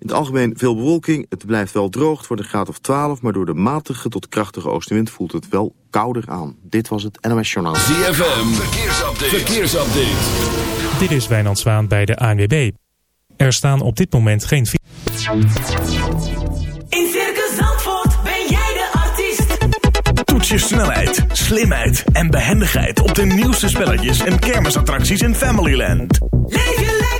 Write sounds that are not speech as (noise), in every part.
in het algemeen veel bewolking. Het blijft wel droog. Het wordt een graad of 12. Maar door de matige tot krachtige oostenwind voelt het wel kouder aan. Dit was het NOS Journaal. ZFM. Verkeersupdate. Verkeersupdate. Dit is Wijnand Zwaan bij de ANWB. Er staan op dit moment geen... In Circus Zandvoort ben jij de artiest. Toets je snelheid, slimheid en behendigheid op de nieuwste spelletjes en kermisattracties in Familyland. Leef je lekker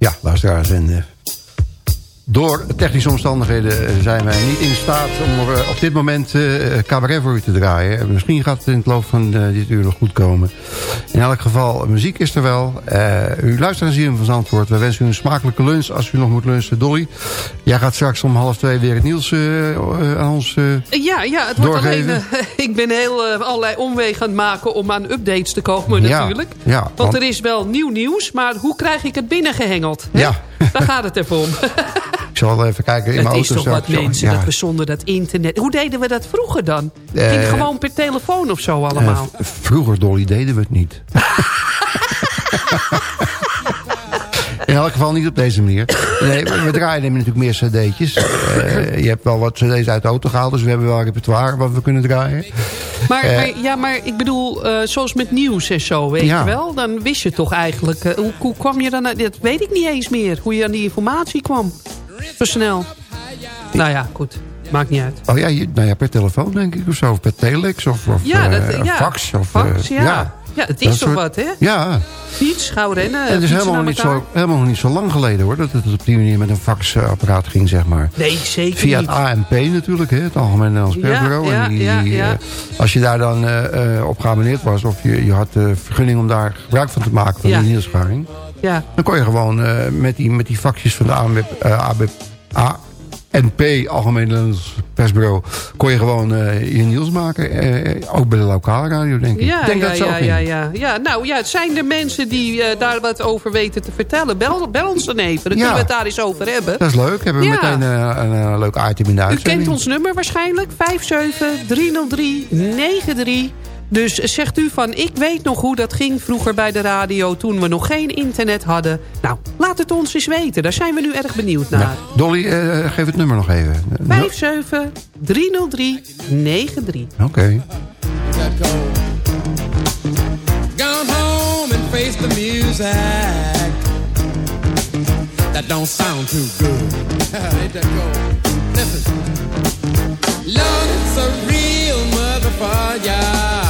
Ja, luisteraars. En, eh, door technische omstandigheden eh, zijn wij niet in staat om eh, op dit moment eh, cabaret voor u te draaien. En Misschien gaat het in het loop van dit uur nog goed komen. In elk geval, muziek is er wel. U luistert naar Zien van Zandvoort. We wensen u een smakelijke lunch als u nog moet lunchen. Dolly, jij gaat straks om half twee weer het nieuws aan ons Ja, ja, het wordt alleen... doorgeven. (laughs) ik ben heel allerlei omwegen aan het maken om aan updates te komen Ja, natuurlijk. ja, want, want- er is wel nieuw nieuws, maar hoe krijg ik het binnengehengeld? hè? Ja. Daar gaat het even om. (laughs) Ik zal wel even kijken in mijn het is auto toch wat straks. mensen Ja. dat we zonder dat internet... Hoe deden we dat vroeger dan? Ging Eh, gewoon per telefoon of zo allemaal. Eh, vroeger, Dolly, deden we het niet. (laughs) In elk geval niet op deze manier. Nee, we, draaien hem natuurlijk meer cd'tjes. Eh, je hebt wel wat cd's uit de auto gehaald, dus we hebben wel repertoire wat we kunnen draaien. Maar, maar, ja, maar ik bedoel, zoals met nieuws en zo, weet Ja. je wel? Dan wist je toch eigenlijk... hoe, hoe kwam je dan... Dat weet ik niet eens meer. Hoe je aan die informatie kwam. Zo snel. Nou ja, goed. Maakt niet uit. Oh ja, je- nou ja, per telefoon denk ik of zo. Of per telex of, of Ja, dat, eh, ja. fax. Of, Fax, eh, ja. Ja, het Dat is toch soort- wat, hè? Ja, Fiets, gauw rennen. en het is helemaal niet, zo, helemaal nog niet zo lang geleden hoor. Dat het op die manier met een faxapparaat ging, zeg maar. Nee, zeker Via niet. het ANP natuurlijk, hè, het Algemeen Nederlands Persbureau. ja, en die, ja, die, ja. eh, als je daar dan eh, eh, op geabonneerd was... of je, je had de vergunning om daar gebruik van te maken van Ja. die nieuwsgaring... Ja, dan kon je gewoon eh, met, die, met die vakjes van de ANP, eh, AB, ANP, Algemeen Persbureau... kon je gewoon eh, je nieuws maken. ook bij de lokale radio, denk ik. ja, ik denk ja, dat ja, ja, ja, ja. Nou ja, het zijn er mensen die daar wat over weten te vertellen. Bel, bel ons dan even, dan Ja. kunnen we het daar eens over hebben. Dat is leuk. Hebben we Ja. meteen een, eh, leuk item in de U uitzending. kent ons nummer waarschijnlijk, 5730393. Dus zegt u van, ik weet nog hoe dat ging vroeger bij de radio... toen we nog geen internet hadden. Nou, laat het ons eens weten. Daar zijn we nu erg benieuwd naar. Ja. Dolly, eh, geef het nummer nog even. Eh, 5730393. Oké. Gone home and face the music. That don't sound too good. (laughs) Ain't that cold? Listen. Lord, it's a real motherfucker.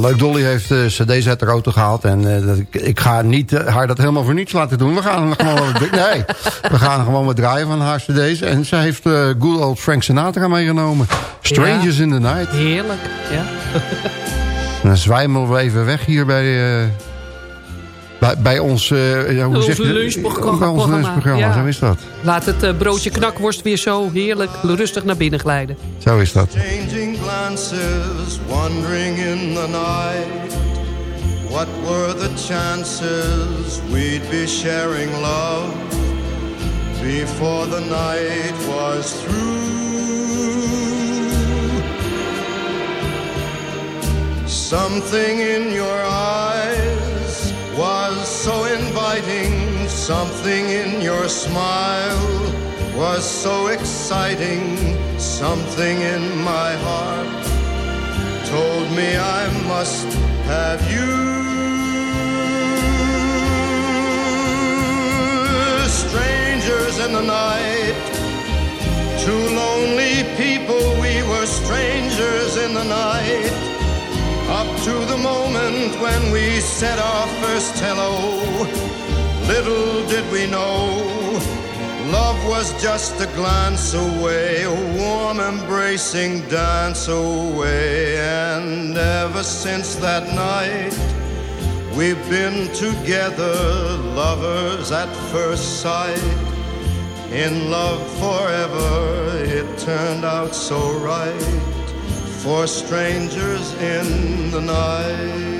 leuk Dolly heeft uh, cd's uit de auto gehaald. En eh, ik, ga niet eh, haar dat helemaal voor niets laten doen. We gaan gewoon wat, nee, we gaan gewoon wat draaien van haar cd's. En zij heeft eh good old Frank Sinatra meegenomen. Strangers in the Night. Heerlijk, ja. Dan zwijmelen we even weg hier bij... bij, bij ons, ja, hoe Ons zeg je lunchprogramma. Bij ons lunchprogramma, Ja. zo is dat. Laat het eh, broodje knakworst weer zo heerlijk rustig naar binnen glijden. Zo is dat. Changing glances, wandering in the night. What were the chances we'd be sharing love before the night was through? Something in your eyes so inviting, something in your smile was so exciting, something in my heart told me I must have you. Strangers in the night, two lonely people, we were strangers in the night. Up to the moment when we said our first hello, little did we know. Love was just a glance away, a warm embracing dance away. And ever since that night, we've been together, lovers at first sight. In love forever, it turned out so right for strangers in the night.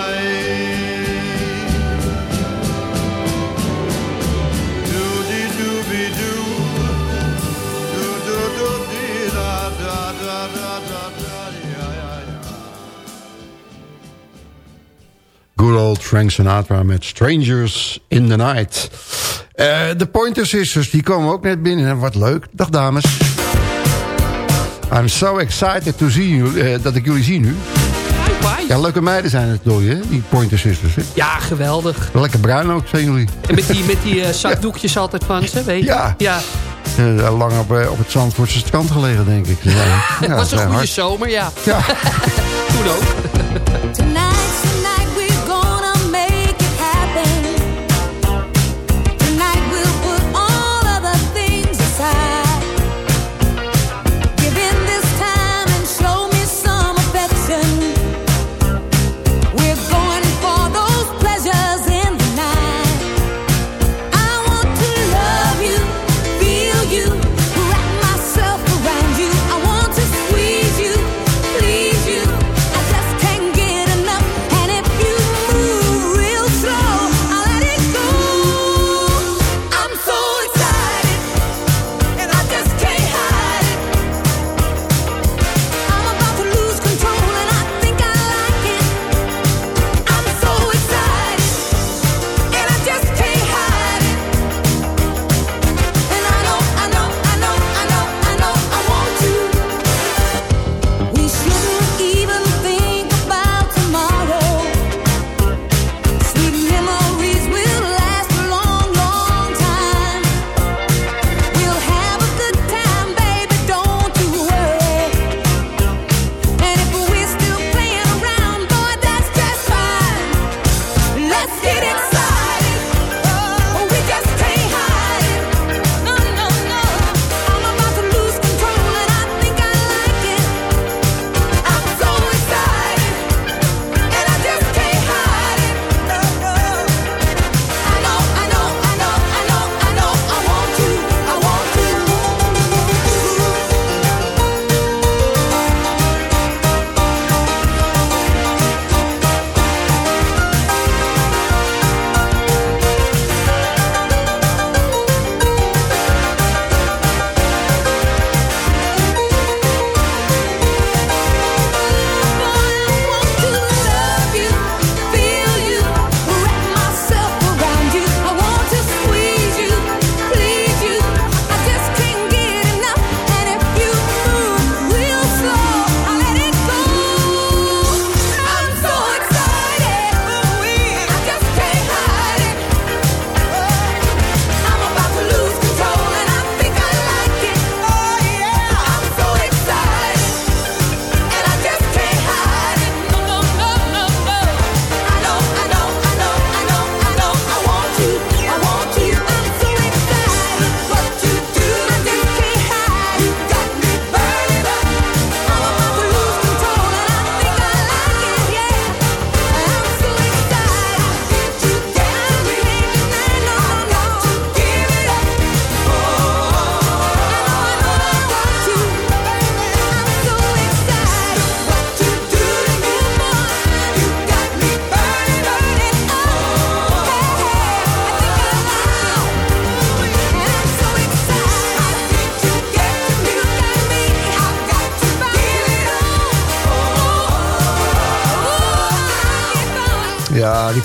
Old Frank Sinatra met Strangers in the Night. Eh, de Pointer Sisters, die komen ook net binnen. En wat leuk. Dag dames. I'm so excited to see you, eh, dat ik jullie zie nu. Ja, leuke meiden zijn het door je, die Pointer Sisters. Hè? Ja, geweldig. Lekker bruin ook, zijn jullie. En met die, met die eh, (laughs) zakdoekjes altijd van ze, weet je? Ja. ja. Lang op, eh, op het Zandvoortse strand gelegen, denk ik. Ja, (laughs) Het was een goede hard. zomer, ja. Ja. (laughs) Toen ook.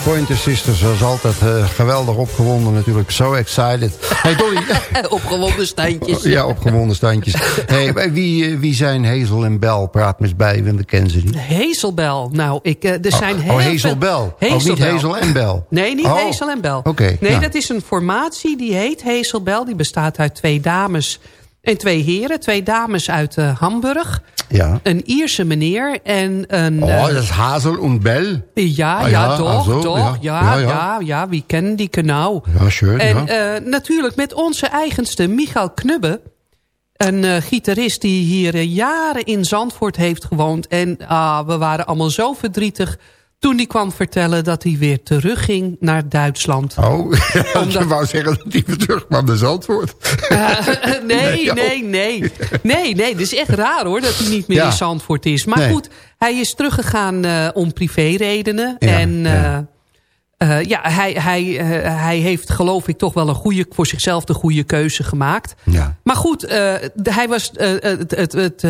Pointer Sisters was altijd eh, geweldig opgewonden natuurlijk. So excited. Hey Dolly. (laughs) Opgewonden standjes. ja, opgewonden standjes. Hey, wie, eh, wie zijn Hazel en Bel? Praat me eens bij, want ik ken ze niet. Hazelbel. Nou, ik, eh, er zijn heel oh, Hazel Bel. Oh, niet. Hazel en Bel. Nee, niet Oh. Hazel en Bel. Oké, nee, nou. dat is een formatie die heet Hazelbel. Die bestaat uit twee dames en twee heren. Twee dames uit Hamburg. Ja. Een Ierse meneer en een... Oh, eh, dat is Hazel en Bel. ja, Ah, ja, ja, toch, ah, toch. ja. Ja, Ja, ja, wie kennen die genau? Ja, schön, En eh, natuurlijk met onze eigenste Michael Knubbe. Een eh, gitarist die hier jaren in Zandvoort heeft gewoond. En ah, we waren allemaal zo verdrietig toen hij kwam vertellen dat hij weer terugging naar Duitsland. Oh, (laughs) je wou zeggen dat hij weer terugkwam naar Zandvoort. nee, Nee, nee, nee. Nee, nee, het is echt raar hoor dat hij niet meer Ja. in Zandvoort is. Maar Nee. goed, hij is teruggegaan eh, om privéredenen. Ja, en ja. Eh, ja, hij, hij, eh, hij heeft geloof ik toch wel een goede, voor zichzelf de goede keuze gemaakt. Ja. Maar goed, eh, de- hij was het, het, het,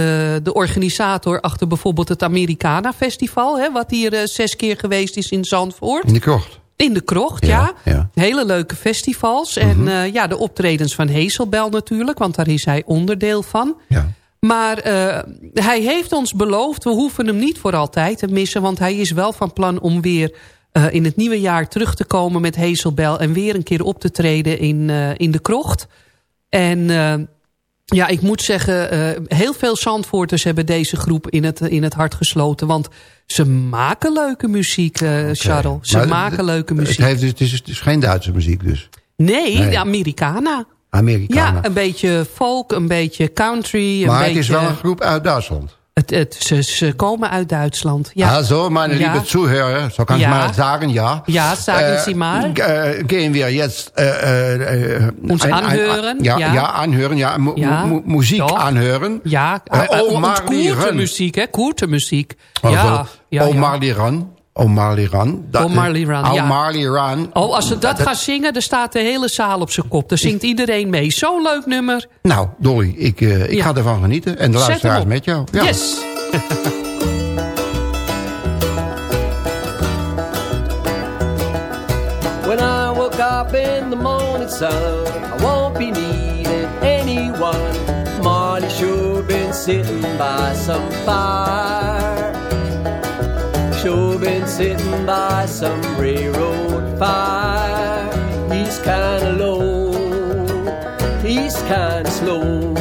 de organisator achter bijvoorbeeld het Americana Festival. Hè, wat hier zes keer geweest is in Zandvoort. In de krocht. In de krocht, Ja, ja. ja. Mhm. Hele leuke festivals. En eh, ja, de optredens van Hazelbel natuurlijk, want daar is hij onderdeel van. Ja. Maar hij heeft ons beloofd, we hoeven hem niet voor altijd te missen... want hij is wel van plan om weer eh, in het nieuwe jaar terug te komen met Hazelbel... en weer een keer op te treden in, eh, in de krocht. En eh, ja, ik moet zeggen, heel veel Zandvoorters hebben deze groep in het, in het hart gesloten. Want ze maken leuke muziek, eh Charles. Ze Maar maken het- leuke Het, muziek. heeft, dus- het, is, het is geen Duitse muziek dus. Nee, Nee. de Americana. Amerikanen. Ja, een beetje folk, een beetje country. Een maar beetje, het is wel een groep uit Duitsland. Het, het, ze, ze komen uit Duitsland. Ja, Also, meine Ja. liebe Zuhörer, so kann ich Ja. mal sagen, ja. Ja, sagen Sie mal. Äh, gehen wir jetzt äh, äh, Uns ein- ein- anhören, ja, ja. ja. anhören, ja. Mu Ja, mu Musik doch. anhören. ja Äh, äh, oh, und gute Run. Musik, hè? Gute Musik. Also, ja, ja, oh, ja. Marley Run. Oh, Marley Run. Dat- Oh, Marley Run, Oh, ja. Marley Run. Oh, als ze dat, gaan zingen, dan staat de hele zaal op zijn kop. Dan zingt iedereen mee. Zo'n leuk nummer. Nou, Dolly, ik, eh, ik Ja. ga ervan genieten. En de luisteraars met jou. Ja. Yes. When I woke up in the morning sun, I won't be needing anyone. Marty sure been sitting by some fire. Sure been sitting by some railroad fire. He's kinda low, he's kinda slow.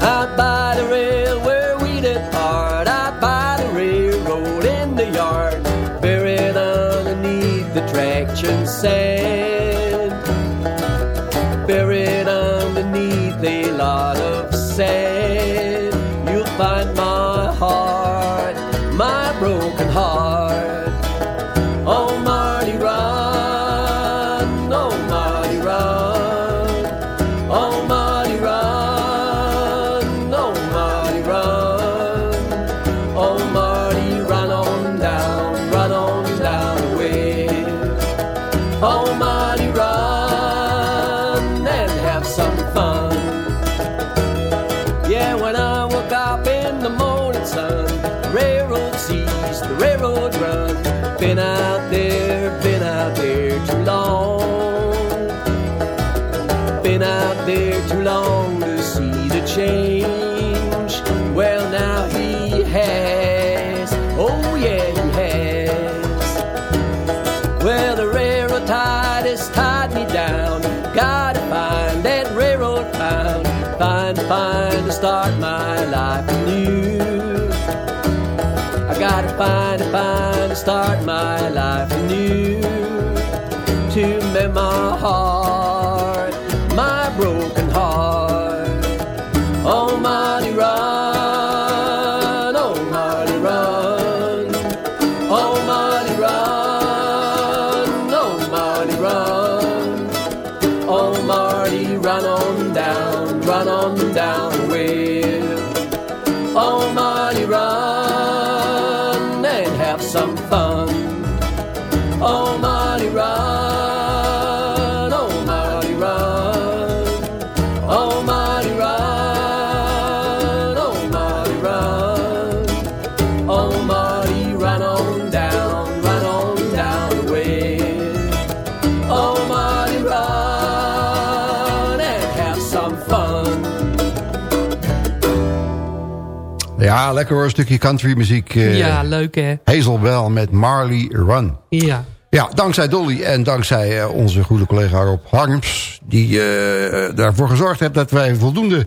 Out by the rail where we depart, out by the railroad in the yard, buried underneath the traction sand, buried Find, find to start my life anew. To mend my heart, my broken lekker hoor, een stukje country muziek. eh, ja, leuk hè. Hazelbell met Marley Run. Ja. Ja, dankzij Dolly en dankzij eh, onze goede collega Rob Harms... die eh, daarvoor gezorgd heeft dat wij voldoende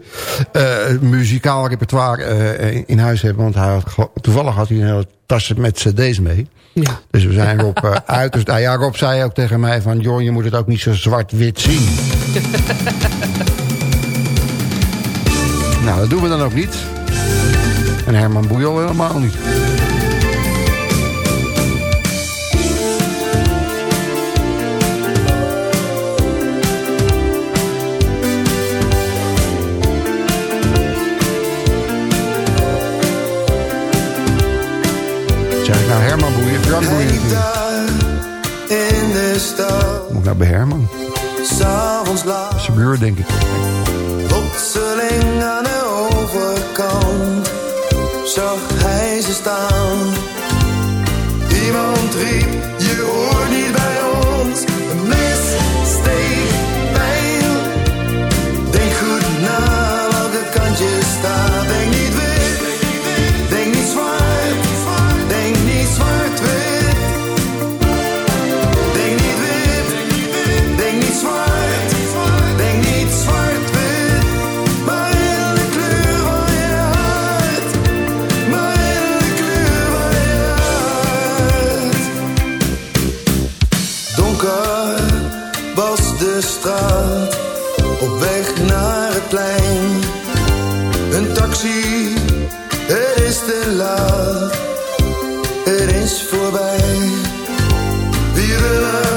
muzikaal repertoire in huis hebben. Want hij had, toevallig had hij een hele tas met cd's mee. Ja. Dus we zijn Rob eh, (laughs) uit. Dus, nou ja, Rob zei ook tegen mij van... Jorn, je moet het ook niet zo zwart-wit zien. (laughs) nou, dat doen we dan ook niet. En Herman Boeijel helemaal niet. Zeg ik nou Herman Boeien, Frank Boeien natuurlijk. Moet ik nou bij Herman? Broer, denk ik. Plotseling aan de overkant zag hij ze staan. Iemand riep, je hoort straat. Op weg naar het plein. Een taxi, het is te laat. Het is voorbij. Wieren bloed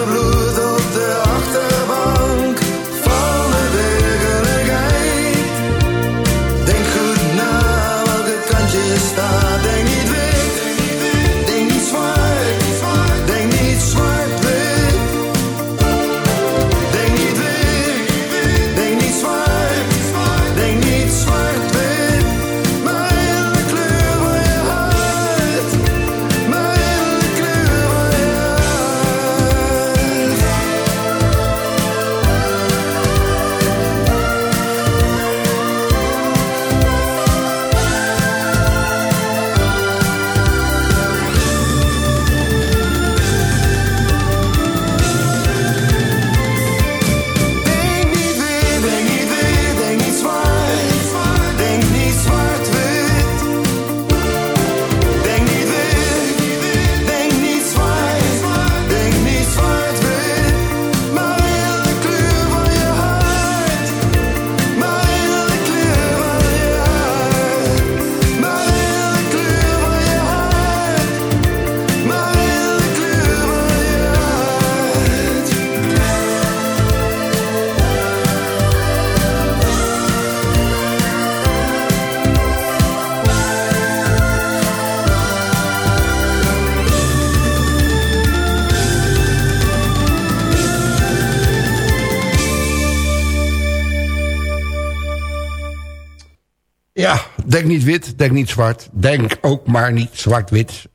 denk niet wit, denk niet zwart. Denk ook maar niet zwart-wit.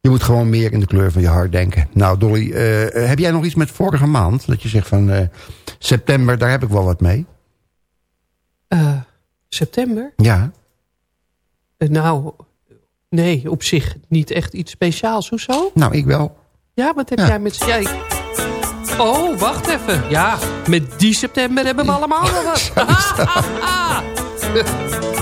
Je moet gewoon meer in de kleur van je hart denken. Nou, Dolly, eh, heb jij nog iets met vorige maand? Dat je zegt van eh, september, daar heb ik wel wat mee. Eh, september? Ja. Eh, nou, nee, op zich niet echt iets speciaals. Hoezo? Nou, ik wel. Ja, wat heb Ja. jij met... Ja, ik- Oh, wacht even. Ja, met die september hebben we allemaal wat. (laughs) (laughs)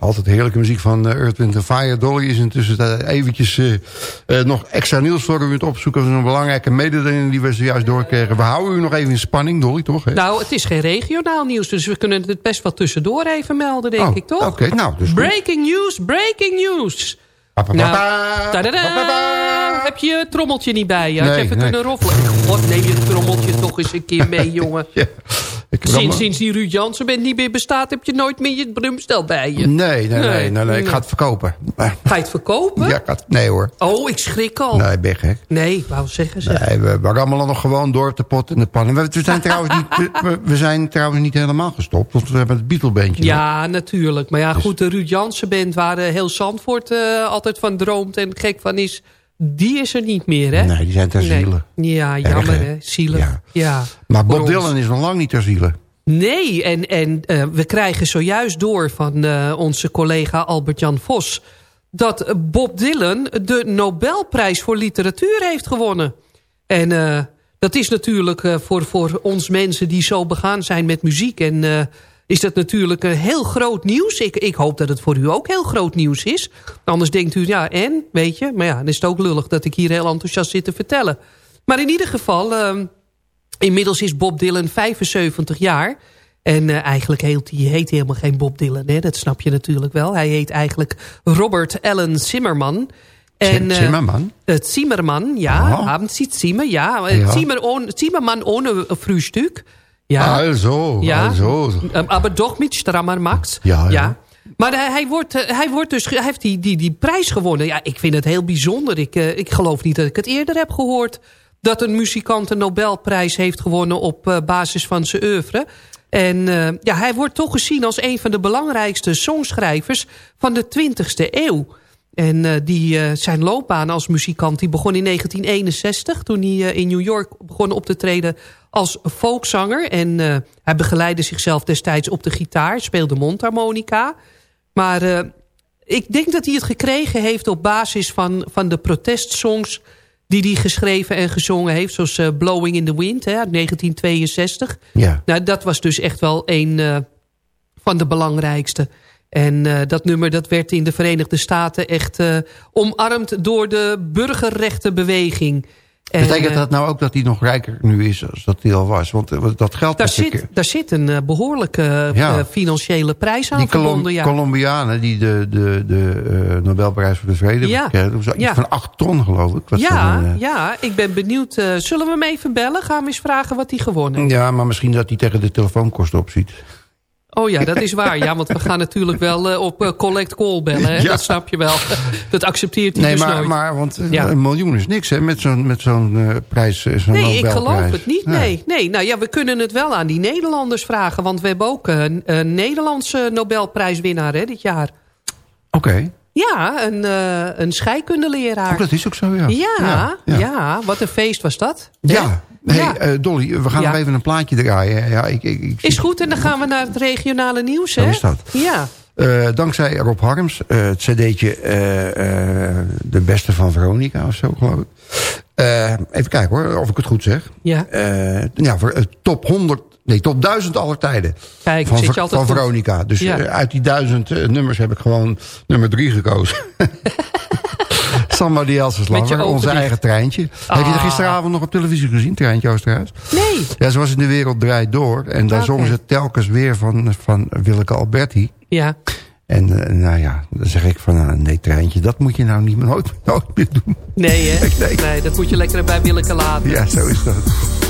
altijd heerlijke muziek van uh, Earth, Wind Fire. Dolly is intussen uh, eventjes uh, nog extra nieuws voor u het opzoeken. Dat is een belangrijke mededeling die we zojuist doorkregen. We houden u nog even in spanning, Dolly, toch? Hè? Nou, het is geen regionaal nieuws, dus we kunnen het best wel tussendoor even melden, denk oh, ik, toch? Oké, okay, nou, dus Breaking news, breaking news. Nou, heb je je trommeltje niet bij je? Had nee, je even nee. kunnen roffelen? God, neem je trommeltje toch eens een keer mee, (laughs) jongen. ja. Sinds, sinds die Ruud Jansen bent niet meer bestaat... heb je nooit meer je drumstel bij je. Nee, nee, nee. nee, nee, Ik ga het verkopen. Ga je het verkopen? Ja, ik ga het, nee hoor. Oh, ik schrik al. Nee, ben gek. Nee, wou zeggen ze. Nee, we, we rammelen nog gewoon door op de pot en de pan. We, we, zijn, trouwens niet, we, we, zijn trouwens niet helemaal gestopt. Want we hebben het Beatle-bandje. Ja, natuurlijk. Maar ja, dus. goed, de Ruud Jansen band... waar heel Zandvoort uh, altijd van droomt en gek van is... Die is er niet meer, hè? Nee, die zijn ter ziele. Nee. Ja, jammer, Erg, hè? Zielig. Ja. ja. Maar Bob Dylan is nog lang niet ter ziele. Nee, en, en uh, we krijgen zojuist door van uh, onze collega Albert-Jan Vos... dat Bob Dylan de Nobelprijs voor literatuur heeft gewonnen. En uh, dat is natuurlijk voor, voor ons mensen die zo begaan zijn met muziek... en is dat natuurlijk heel groot nieuws. Ik, ik hoop dat het voor u ook heel groot nieuws is. Anders denkt u, ja, en, weet je... maar ja, dan is het ook lullig dat ik hier heel enthousiast zit te vertellen. Maar in ieder geval... Inmiddels is Bob Dylan 75 jaar. En uh, eigenlijk heet hij heet helemaal geen Bob Dylan. Hè? Dat snap je natuurlijk wel. Hij heet eigenlijk Robert Allen Zimmerman. En, uh, Zimmerman? Uh, Zimmerman, ja. Oh. Haben Sie Zimmer, ja. ja. Zimmer on, Zimmerman ohne Frühstück. Ja. Also, ja. also. Aber doch mit strammer Max. Ja, ja. ja. Maar hij, hij, wordt, hij, wordt dus, hij heeft die, die, die prijs gewonnen. Ja, ik vind het heel bijzonder. Ik, ik geloof niet dat ik het eerder heb gehoord dat een muzikant een Nobelprijs heeft gewonnen op basis van zijn oeuvre. En uh, ja, hij wordt toch gezien als een van de belangrijkste songschrijvers van de 20e eeuw. En uh, die, zijn loopbaan als muzikant die begon in 1961... toen hij in New York begon op te treden als folkzanger. En hij begeleidde zichzelf destijds op de gitaar, speelde mondharmonica. Maar ik denk dat hij het gekregen heeft op basis van, van de protestsongs die hij geschreven en gezongen heeft. Zoals Blowing in the Wind hè, uit 1962. Ja. Nou, dat was dus echt wel een van de belangrijkste. En uh, dat nummer dat werd in de Verenigde Staten echt omarmd door de burgerrechtenbeweging. En, Betekent dat nou ook dat hij nog rijker nu is als dat hij al was? Want dat geldt daar, zit, daar zit een behoorlijke ja. financiële prijs aan die verbonden. Ja. Colombianen die de, de, de Nobelprijs voor de Vrede ja. kregen. Van acht ton geloof ik. Wat ja, dan, ja, ik ben benieuwd. zullen we hem even bellen? Gaan we eens vragen wat hij gewonnen heeft? Ja, maar misschien dat hij tegen de telefoonkosten opziet. Oh ja, dat is waar. Ja, want we gaan natuurlijk wel uh, op uh, collect call bellen. Hè? Ja. Dat snap je wel. Dat accepteert hij nee, dus maar, nooit. maar want ja. een miljoen is niks hè, met zo'n met zo'n uh, prijs. Zo'n nee, ik geloof het niet. Nee. nee. Nou ja, we kunnen het wel aan die Nederlanders vragen. Want we hebben ook een, een Nederlandse Nobelprijswinnaar hè, dit jaar. Oké. Okay. Ja, een, uh, een scheikundeleraar. Oh, dat is ook zo, ja. Ja, ja, ja. ja. wat een feest was dat. Ja, Hey, ja. uh, Dolly, we gaan ja. nog even een plaatje draaien. Ja, ik, ik, ik, is goed, en dan gaan we naar het regionale nieuws. Hè? Is dat. Ja. Uh, dankzij Rob Harms, uh, het cd'tje De Beste van Veronica of zo, geloof ik. even kijken hoor, of ik het goed zeg. Ja. ja, voor top 100, nee, top 1000 aller tijden. Kijk, van, zit je altijd van Veronica. Dus ja. uit die duizend nummers heb ik gewoon nummer 3 gekozen. (laughs) Somebody Else's Lover, onze eigen treintje. Ah. Heb je er gisteravond nog op televisie gezien, Treintje Oosterhuis? Nee. Ja, ze was in De Wereld Draait Door. En daar okay. zongen ze telkens weer van, van Willeke Alberti. Ja. En uh, nou ja, dan zeg ik van, uh, nee Treintje, dat moet je nou niet meer, nooit, nooit meer doen. Nee hè? (laughs) nee. nee, dat moet je lekker bij Willeke laten. Ja, zo is dat.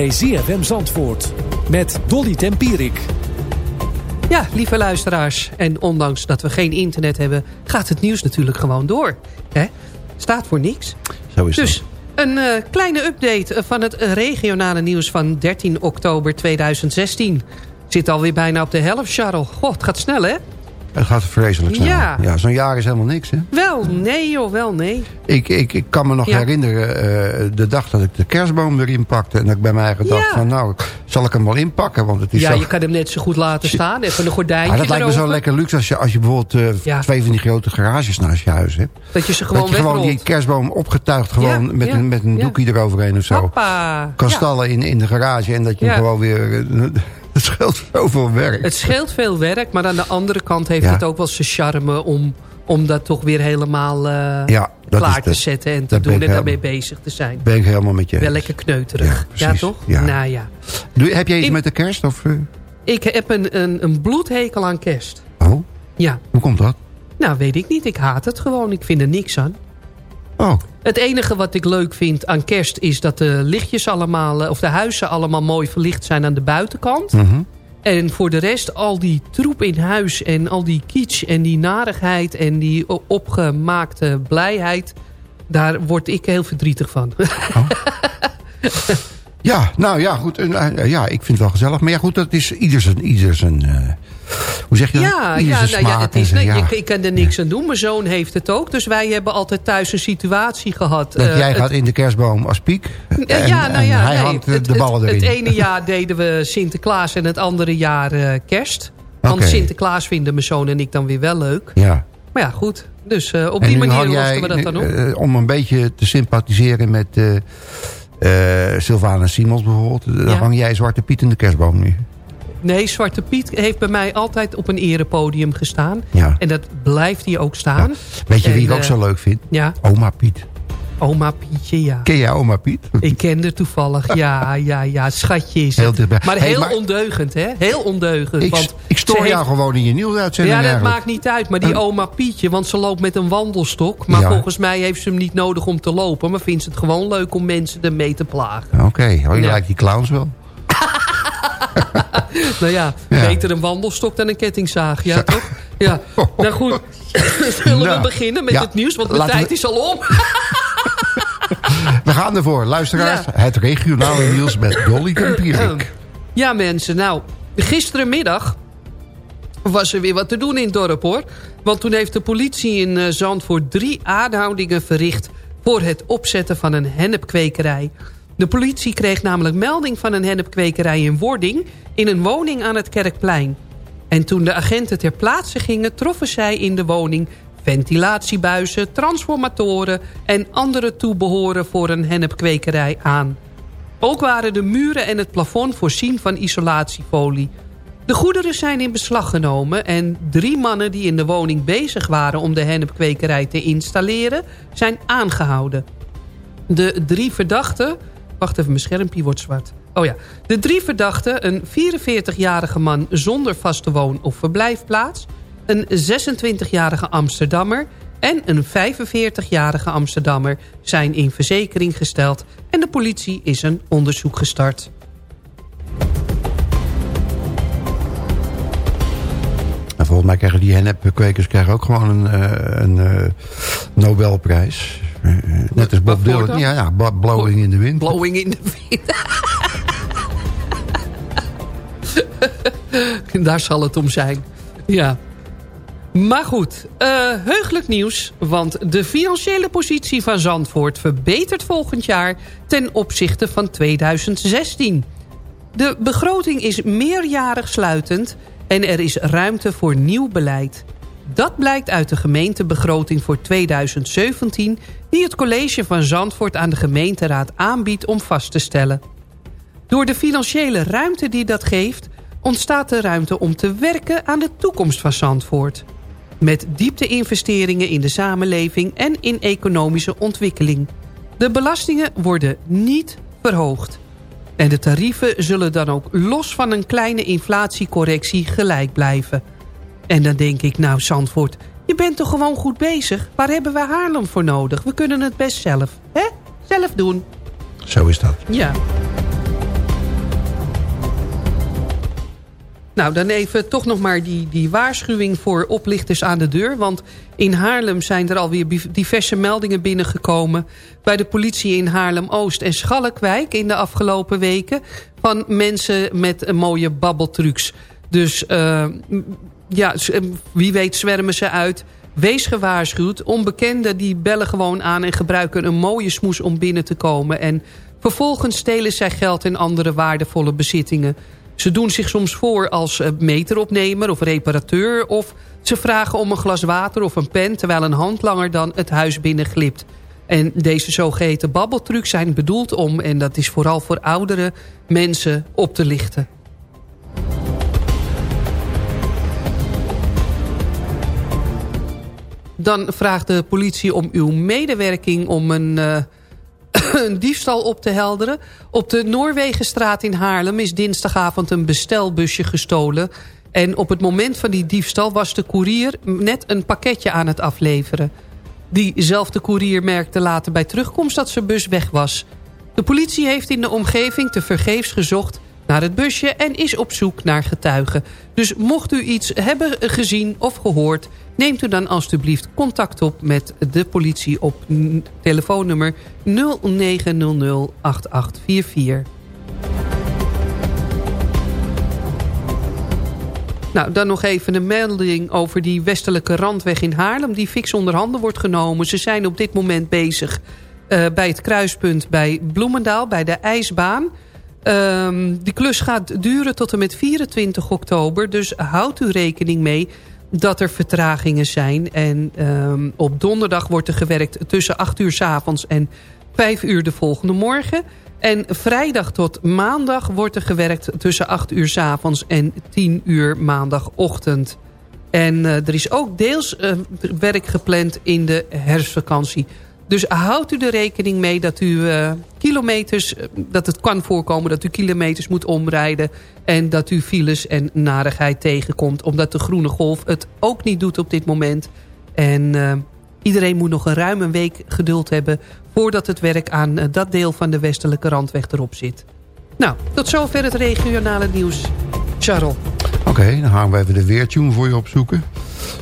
Bij ZFM Zandvoort met Dolly Tempierik. Ja, lieve luisteraars. En ondanks dat we geen internet hebben... gaat het nieuws natuurlijk gewoon door. Hè? Staat voor niks. Zo is dus een uh, kleine update van het regionale nieuws van 13 oktober 2016. Zit alweer bijna op de helft, Charles. God, het gaat snel, hè? Het gaat vreselijk snel. Ja. ja Zo'n jaar is helemaal niks, hè? Wel, nee joh, wel nee. Ik, ik, ik kan me nog Ja. herinneren uh, de dag dat ik de kerstboom erin pakte. En dat ik bij mij gedacht Ja. van nou, zal ik hem wel inpakken? Want het is Ja, zo... je kan hem net zo goed laten staan. Even een gordijntje Ah, dat lijkt me zo lekker luxe als je, als je bijvoorbeeld uh, Ja. twee van die grote garages naast je huis hebt. Dat je ze gewoon dat je gewoon die kerstboom opgetuigd gewoon met, een, met een doekje eroverheen of zo. Hoppa. Kan stallen in, in de garage en dat je hem gewoon weer... uh, (laughs) Het scheelt zoveel werk. Het scheelt veel werk, maar aan de andere kant heeft Ja. het ook wel zijn charme... om, om dat toch weer helemaal eh, Ja, klaar te zetten en te doen en daarmee bezig te zijn. Ben ik helemaal met je Wel lekker kneuterig. Ja, toch? Nou ja. Doe, heb jij iets met de kerst? Of, uh? Ik heb een, een, een bloedhekel aan kerst. Oh, Ja. hoe komt dat? Nou, weet ik niet. Ik haat het gewoon. Ik vind er niks aan. Oh, Het enige wat ik leuk vind aan kerst is dat de lichtjes allemaal... eh, of de huizen allemaal mooi verlicht zijn aan de buitenkant. mhm. En voor de rest al die troep in huis en al die kitsch en die narigheid... en die opgemaakte blijheid... daar word ik heel verdrietig van. (laughs) Ja, nou ja, goed. eh, ja, ik vind het wel gezellig. Maar ja, goed, dat is ieder zijn... Ieder zijn eh, hoe zeg je dat? ja, ja, nou ja, het is, zijn- nee, ja. ik, ik kan er niks aan doen. Mijn zoon heeft het ook. Dus wij hebben altijd thuis een situatie gehad. Dat eh, jij het- gaat in de kerstboom als piek. Ja, en, ja, nou ja, hij nee, hangt eh, het, de ballen erin. Het ene (laughs) jaar deden we Sinterklaas en het andere jaar eh, kerst. Want. Sinterklaas vinden mijn zoon en ik dan weer wel leuk. Ja. Maar ja, goed. Dus eh, op En die manier losten we dat dan op. om een beetje te sympathiseren met eh, Sylvana Simons bijvoorbeeld. Dan Ja. hang jij Zwarte Piet in de kerstboom nu. Nee, Zwarte Piet heeft bij mij altijd op een erepodium gestaan. Ja. En dat blijft hij ook staan. Weet je wie En, ik ook eh, zo leuk vind? Ja, Oma Piet. oma Pietje, ja. Ken jij oma Piet? Ik kende toevallig, (laughs) ja, ja, ja. Schatje is Heel. Maar Hey, heel maar- ondeugend, hè? Heel ondeugend. Ik, want ik stoor jou heeft- gewoon in je nieuwsuitzending Ja, dat eigenlijk. maakt niet uit. Maar die oma Pietje, want ze loopt met een wandelstok. Maar Ja. volgens mij heeft ze hem niet nodig om te lopen. Maar vindt ze het gewoon leuk om mensen ermee te plagen. Oké, oh, je lijkt die clowns wel. (laughs) (laughs) Nou ja, beter een wandelstok dan een kettingzaag. Ja, toch? Ja. (laughs) Nou goed, (clears throat) zullen Nou, we beginnen met het nieuws? Want de tijd we- is al om. (laughs) We gaan ervoor. Luisteraars, het regionale nieuws met Dolly Tempierik. (clears throat) Ja mensen, nou, gisterenmiddag was er weer wat te doen in het dorp hoor. Want toen heeft de politie in eh, Zandvoort drie aanhoudingen verricht... voor het opzetten van een hennepkwekerij. De politie kreeg namelijk melding van een hennepkwekerij in Wording... in een woning aan het Kerkplein. En toen de agenten ter plaatse gingen... troffen zij in de woning ventilatiebuizen, transformatoren... en andere toebehoren voor een hennepkwekerij aan. Ook waren de muren en het plafond voorzien van isolatiefolie. De goederen zijn in beslag genomen en drie mannen die in de woning bezig waren om de hennepkwekerij te installeren, zijn aangehouden. De drie verdachten... Wacht even, mijn schermpje wordt zwart. Oh ja. De drie verdachten, een 44-jarige man zonder vaste woon- of verblijfplaats... een 26-jarige Amsterdammer en een 45-jarige Amsterdammer... zijn in verzekering gesteld en de politie is een onderzoek gestart. En volgens mij krijgen die hennepkwekers krijgen ook gewoon een, eh, een eh, Nobelprijs. Eh, eh, net als Bob Dylan. Ja, ja, Blowing in the Wind. Blowing in the wind. (laughs) Daar zal het om zijn. Ja. Maar goed, eh heugelijk nieuws. Want de financiële positie van Zandvoort verbetert volgend jaar... ten opzichte van 2016. De begroting is meerjarig sluitend... en er is ruimte voor nieuw beleid. Dat blijkt uit de gemeentebegroting voor 2017... die het college van Zandvoort aan de gemeenteraad aanbiedt om vast te stellen. Door de financiële ruimte die dat geeft... ontstaat de ruimte om te werken aan de toekomst van Zandvoort. Met diepte-investeringen in de samenleving en in economische ontwikkeling. De belastingen worden niet verhoogd. En de tarieven zullen dan ook los van een kleine inflatiecorrectie gelijk blijven. En dan denk ik, nou Zandvoort, je bent toch gewoon goed bezig? Waar hebben we Haarlem voor nodig? We kunnen het best zelf, hè? Zelf doen. Zo is dat. Ja. Nou, dan even toch nog maar die, die waarschuwing voor oplichters aan de deur. Want in Haarlem zijn er alweer diverse meldingen binnengekomen... bij de politie in Haarlem-Oost en Schalkwijk in de afgelopen weken... van mensen met mooie babbeltrucs. Dus eh, ja, wie weet zwermen ze uit... Wees gewaarschuwd. Onbekenden die bellen gewoon aan en gebruiken een mooie smoes om binnen te komen. En vervolgens stelen zij geld en andere waardevolle bezittingen. Ze doen zich soms voor als meteropnemer of reparateur... of ze vragen om een glas water of een pen... terwijl een handlanger dan het huis binnenglipt. En deze zogeheten babbeltrucs zijn bedoeld om... en dat is vooral voor oudere mensen op te lichten. Dan vraagt de politie om uw medewerking om een, uh, (coughs) een diefstal op te helderen. Op de Noorwegenstraat in Haarlem is dinsdagavond een bestelbusje gestolen. En op het moment van die diefstal was de koerier net een pakketje aan het afleveren. Diezelfde koerier merkte later bij terugkomst dat zijn bus weg was. De politie heeft in de omgeving te vergeefs gezocht naar het busje en is op zoek naar getuigen. Dus mocht u iets hebben gezien of gehoord... neemt u dan alstublieft contact op met de politie op telefoonnummer 0900 8844. Nou, dan nog even een melding over die westelijke randweg in Haarlem... die fix onder handen wordt genomen. Ze zijn op dit moment bezig uh, bij het kruispunt bij Bloemendaal, bij de ijsbaan... Um, die klus gaat duren tot en met 24 oktober. Dus houdt u rekening mee dat er vertragingen zijn. En um, op donderdag wordt er gewerkt tussen 8 uur s avonds en 5 uur de volgende morgen. En vrijdag tot maandag wordt er gewerkt tussen 8 uur s avonds en 10 uur maandagochtend. En uh, er is ook deels uh, werk gepland in de herfstvakantie. Dus houdt u er rekening mee dat u uh, kilometers... dat het kan voorkomen dat u kilometers moet omrijden... en dat u files en narigheid tegenkomt... omdat de groene golf het ook niet doet op dit moment. En uh, iedereen moet nog een ruim week geduld hebben... voordat het werk aan dat deel van de westelijke randweg erop zit. Nou, tot zover het regionale nieuws. Charles. Oké, dan gaan we even de weertune voor je opzoeken.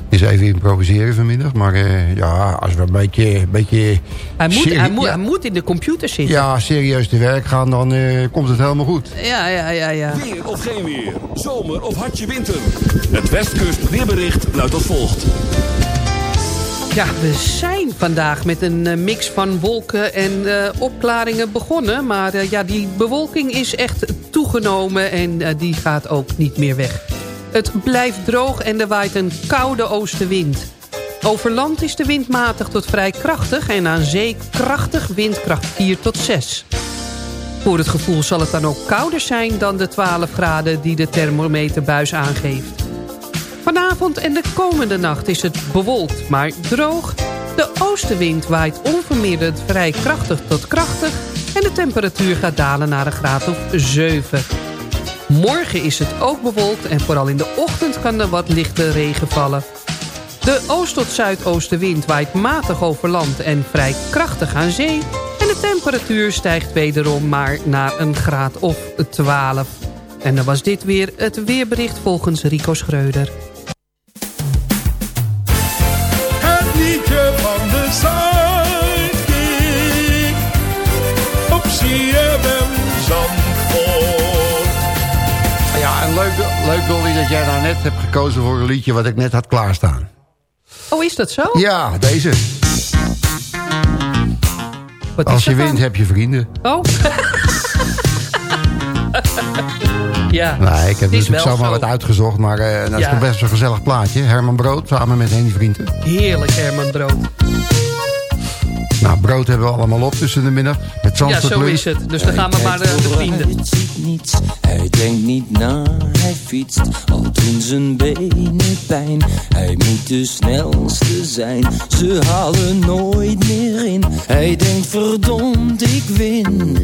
Is even improviseren vanmiddag. Maar uh, ja, als we een beetje... Een beetje hij, moet, hij, moet, ja. hij moet in de computer zitten. Ja, serieus te werk gaan, dan uh, komt het helemaal goed. Ja, ja, ja, ja. Weer of geen weer. Zomer of hartje winter. Het Westkust weerbericht luidt als volgt. Ja, we zijn vandaag met een mix van wolken en uh, opklaringen begonnen. Maar uh, ja, die bewolking is echt toegenomen en uh, die gaat ook niet meer weg. Het blijft droog en er waait een koude oostenwind. Over land is de wind matig tot vrij krachtig... en aan zee krachtig windkracht 4 tot 6. Voor het gevoel zal het dan ook kouder zijn dan de 12 graden... die de thermometerbuis aangeeft. Vanavond en de komende nacht is het bewolkt, maar droog. De oostenwind waait onverminderd vrij krachtig tot krachtig... en de temperatuur gaat dalen naar een graad of 7. Morgen is het ook bewolkt en vooral in de ochtend kan er wat lichte regen vallen. De oost- tot zuidoostenwind waait matig over land en vrij krachtig aan zee... en de temperatuur stijgt wederom maar naar een graad of 12. En dan was dit weer het weerbericht volgens Rico Schreuder. Het liedje van de op CFM. Leuk, leuk Dolly dat jij nou net hebt gekozen voor een liedje wat ik net had klaarstaan. Oh, is dat zo? Ja, deze. Wat Als je wint heb je vrienden. Oh. (laughs) ja. Nee, ik heb natuurlijk zomaar zo. wat uitgezocht, maar eh, dat is toch best een gezellig plaatje. Herman Brood samen met Henny Vrienden. Heerlijk, Herman Brood. Nou, brood hebben we allemaal op tussen de middag. Met Ja, zo lunch. is het. Dus dan gaan we maar eh, de vrienden. Hij ziet niets, hij denkt niet na, hij fietst al doen zijn benen pijn. Hij moet de snelste zijn, ze halen nooit meer in. Hij denkt verdomd, ik win.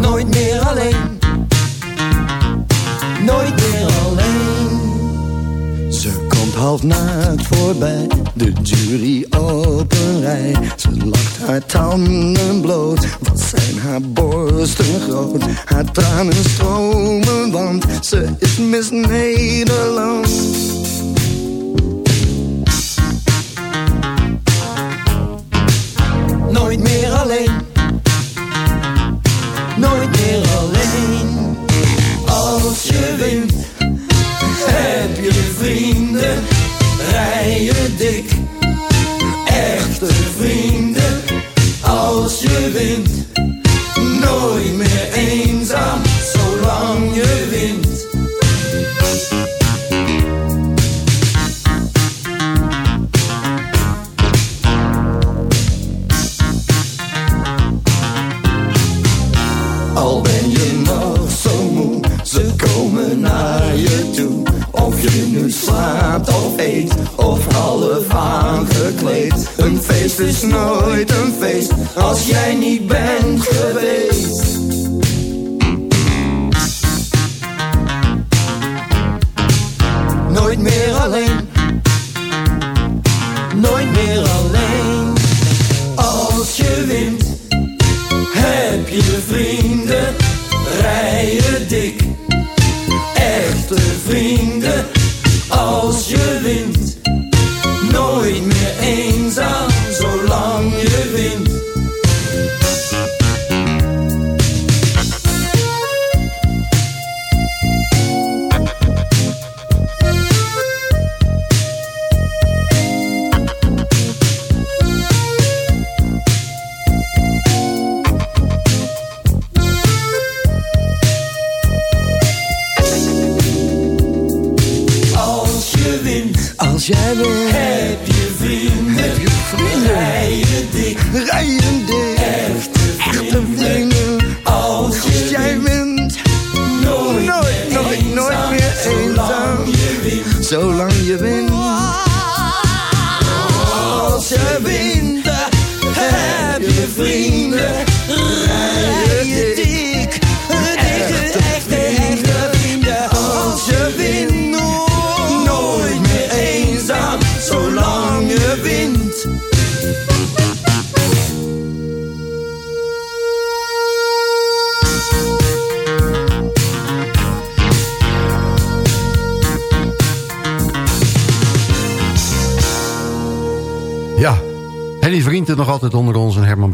Nooit meer alleen, half naakt voorbij, de jury op rij. Ze lacht haar tanden bloot, wat zijn haar borsten groot. Haar tranen stromen, want ze is Miss Nederland. Nooit meer alleen, nooit meer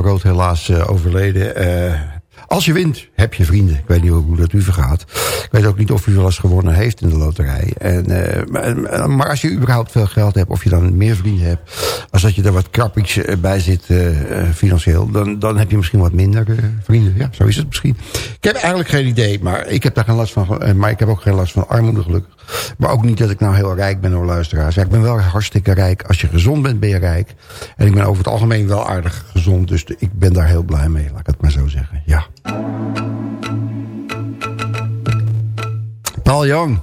Brood helaas eh, overleden. Eh, als je wint, heb je vrienden. Ik weet niet hoe dat u vergaat. Ik weet ook niet of u wel eens gewonnen heeft in de loterij. En, eh, maar, maar als je überhaupt veel geld hebt, of je dan meer vrienden hebt... als dat je er wat krappies eh, bij zit eh, eh, financieel... Dan, dan heb je misschien wat minder eh, vrienden. Ja, zo is het misschien. Ik heb eigenlijk geen idee, maar ik heb daar geen last van. eh, Maar ik heb ook geen last van armoede gelukkig. Maar ook niet dat ik nou heel rijk ben, hoor luisteraars. Ik ben wel hartstikke rijk. Als je gezond bent, ben je rijk. En ik ben over het algemeen wel aardig gezond. Dus ik ben daar heel blij mee, laat ik het maar zo zeggen. Ja. Paul Jong.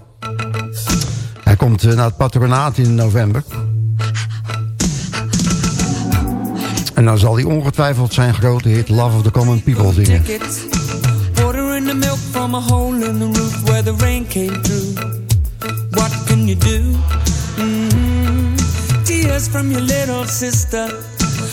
Hij komt eh, naar het patronaat in november. En dan zal hij ongetwijfeld zijn grote hit Love of the Common People zingen. in the milk from a hole in the roof where the rain came through. What can you do? Mm, Tears from your little sister.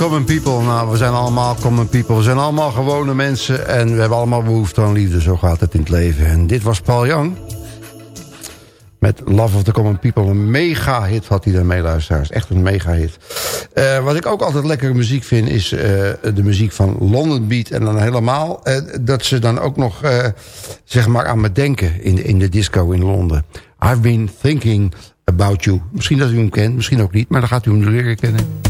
common people. Nou, we zijn allemaal common people. We zijn allemaal gewone mensen. En we hebben allemaal behoefte aan liefde. Zo gaat het in het leven. En dit was Paul Young. Met Love of the Common People. Een mega hit had hij daarmee, luisteraars. Echt een mega hit. Eh, wat ik ook altijd lekkere muziek vind... is eh, de muziek van London Beat. En dan helemaal eh, dat ze dan ook nog... zeg maar aan me denken in de, in de disco in Londen. I've been thinking about you. Misschien dat u hem kent, misschien ook niet. Maar dan gaat u hem leren kennen.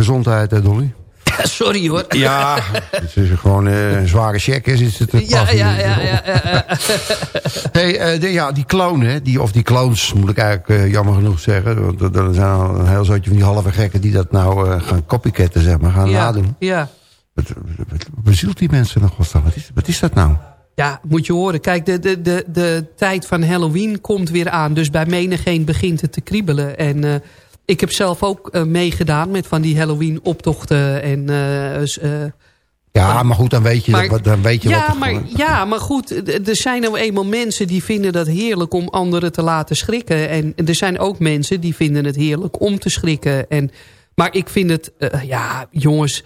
Gezondheid hè Dolly? (laughs) Sorry hoor. Ja, (laughs) het is gewoon eh, een zware check is, het. Ja, ja, ja, ja. (laughs) Hey, eh, de- ja, die clown, hè, die, of die clones moet ik eigenlijk eh, jammer genoeg zeggen. Want er- zijn al een heel zootje van die halve gekken die dat nou eh, gaan copycatten, zeg maar, gaan ja, nadoen. ja. Wat, wat bezielt die mensen nog wat dan? Wat is, wat is dat nou? Ja, moet je horen. Kijk, de, de, de, de tijd van Halloween komt weer aan. Dus bij menigeen begint het te kriebelen. En eh, ik heb zelf ook eh, meegedaan met van die Halloween-optochten. En, eh, eh, Ja, maar goed, dan weet je, Maar- dan weet je ja, wat maar, ja, maar goed, er zijn nou eenmaal mensen die vinden dat heerlijk om anderen te laten schrikken. En er zijn ook mensen die vinden het heerlijk om te schrikken. En, maar ik vind het, ja, jongens...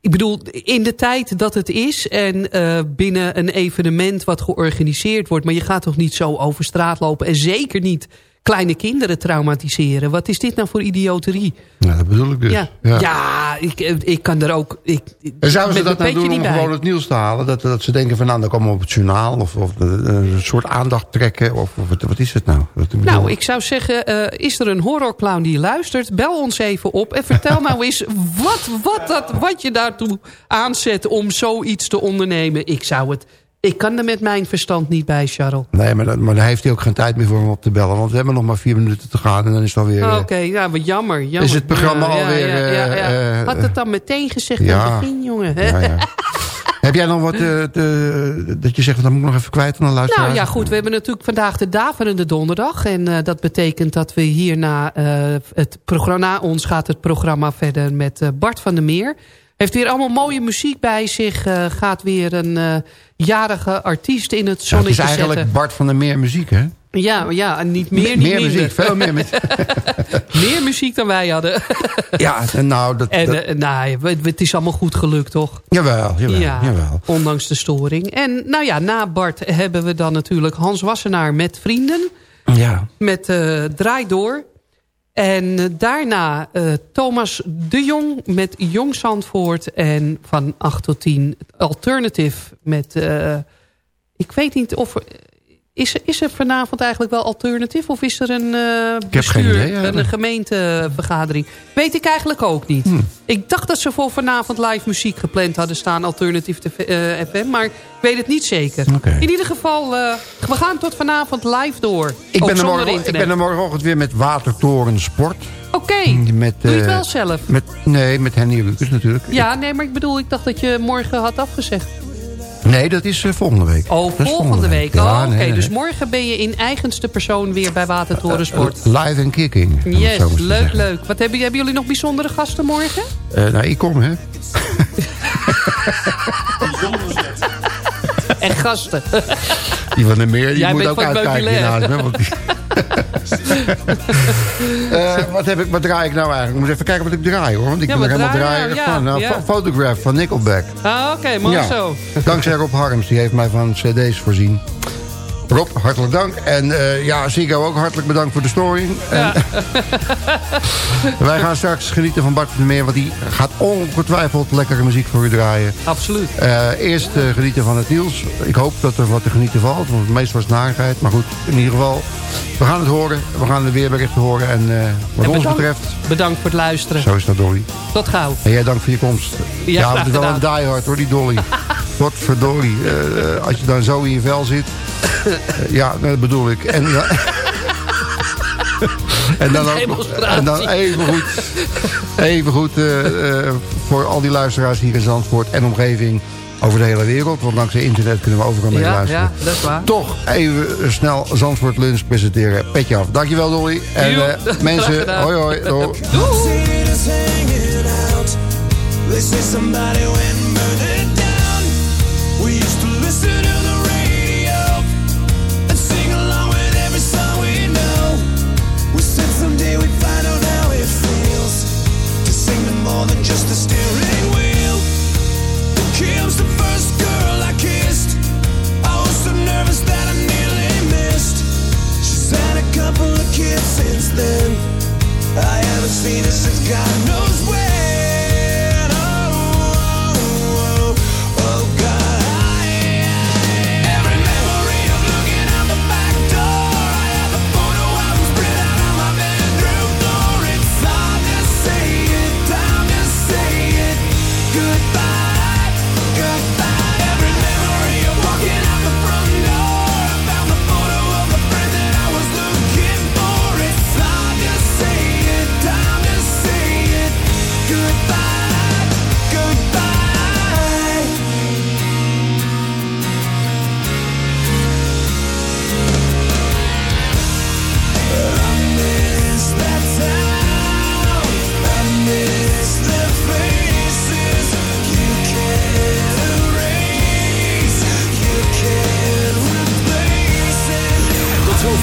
Ik bedoel, in de tijd dat het is en binnen een evenement wat georganiseerd wordt... maar je gaat toch niet zo over straat lopen en zeker niet kleine kinderen traumatiseren. Wat is dit nou voor idioterie? Ja, dat bedoel ik dus. Ja, ja. ik, ik kan er ook... Ik, En zouden ze dat nou doen om bij. gewoon het nieuws te halen? Dat, dat ze denken van nou, dan komen we op het journaal. Of, of eh, een soort aandacht trekken. Of, of wat, is het nou? Nou, ik zou zeggen, eh, is er een horrorclown die luistert? Bel ons even op en vertel nou eens wat, wat, dat, wat je daartoe aanzet om zoiets te ondernemen. Ik zou het... Ik kan er met mijn verstand niet bij, Charles. Nee, maar, dan- maar daar heeft hij ook geen tijd meer voor om op te bellen. Want we hebben nog maar vier minuten te gaan. En dan is het alweer... eh, Oké, ja, wat jammer, jammer. Is het programma Ja, alweer, Ja, ja, ja. eh, eh, Had het dan meteen gezegd ja. aan het begin, jongen. hè? Ja, ja. (laughs) Heb jij nog wat eh, te- dat je zegt, dat moet ik nog even kwijt aan de luisteraar? Nou ja, goed. We hebben natuurlijk vandaag de daverende donderdag. En eh, dat betekent dat we hierna eh, het programma... Na ons gaat het programma verder met eh, Bart van der Meer. Heeft weer allemaal mooie muziek bij zich. eh, gaat weer een eh, jarige artiest in het Ja, het zonnetje is eigenlijk zetten. Bart van der Meer muziek, hè? Ja, ja, en niet meer, Me- niet meer minder. muziek, veel meer met- (laughs) meer muziek dan wij hadden. (laughs) Ja, en nou, dat... En dat- eh, nou, het is allemaal goed gelukt, toch? jawel, jawel, ja, jawel. ondanks de storing. En nou ja, na Bart hebben we dan natuurlijk Hans Wassenaar met vrienden. Ja. Met eh Draai Door. En eh, daarna eh, Thomas de Jong met Jong Zandvoort. En van 8 tot 10 Alternative met... eh, ik weet niet of... Is er, is er vanavond eigenlijk wel Alternative? Of is er een geen bestuur, idee, ja. een gemeentevergadering? Weet ik eigenlijk ook niet. Hmm. Ik dacht dat ze voor vanavond live muziek gepland hadden staan. Alternative TV, eh, FM. Maar ik weet het niet zeker. In ieder geval, eh, we gaan tot vanavond live door. Ik ben, er morgen, ik ben er morgenochtend weer met Watertoren Sport. Oké, Met, doe je het wel zelf? Met, nee, met Henny Rukers natuurlijk. Ja, nee, maar ik bedoel, ik dacht dat je morgen had afgezegd. Nee, dat is eh, volgende week. Oh, volgende week. Oh, oké. nee, Dus nee. morgen ben je in eigenste persoon weer bij Watertoren Sport. Live en kicking. Yes, leuk, zeggen. leuk. Wat hebben, hebben jullie nog bijzondere gasten morgen? Eh, nou, ik kom, hè. (laughs) En gasten. (laughs) Die van de meer, die Jij moet ook uitkijken hiernaast me. Want die... (laughs) Eh, wat, heb ik, wat draai ik nou eigenlijk? Ik moet even kijken wat ik draai, hoor. Want ik Ja, ben er wat helemaal draai je draaierig nou? van. Nou, Ja. Photograph van Nickelback. Ah, oké, mooi zo. Dankzij Rob Harms, die heeft mij van cd's voorzien. Rob, hartelijk dank. En eh, ja, Zico ook hartelijk bedankt voor de storing. En, (laughs) wij gaan straks genieten van Bart van der Meer... want die gaat ongetwijfeld lekkere muziek voor u draaien. Absoluut. Eh, eerst eh, genieten van het nieuws. Ik hoop dat er wat te genieten valt, want het meest was narigheid. Maar goed, in ieder geval, we gaan het horen. We gaan de weerberichten horen. En wat En ons betreft, Bedankt voor het luisteren. zo is dat Dolly. Tot gauw. En jij dank voor je komst. Ja, ja is wel een diehard hoor, die Dolly. (laughs) Wat verdorie. eh, eh, als je dan zo in je vel zit. (laughs) Eh, ja, dat bedoel ik. En, (laughs) en dan ook Demonstratie. en dan even goed, even goed eh, eh, voor al die luisteraars hier in Zandvoort en omgeving over de hele wereld. Want dankzij internet kunnen we overal mee Ja, luisteren. ja, dat is waar. Toch even snel Zandvoort Lunch presenteren. Petje af. Dankjewel Dolly. En eh, (laughs) mensen, hoi hoi. Doei. I haven't seen her since God knows when.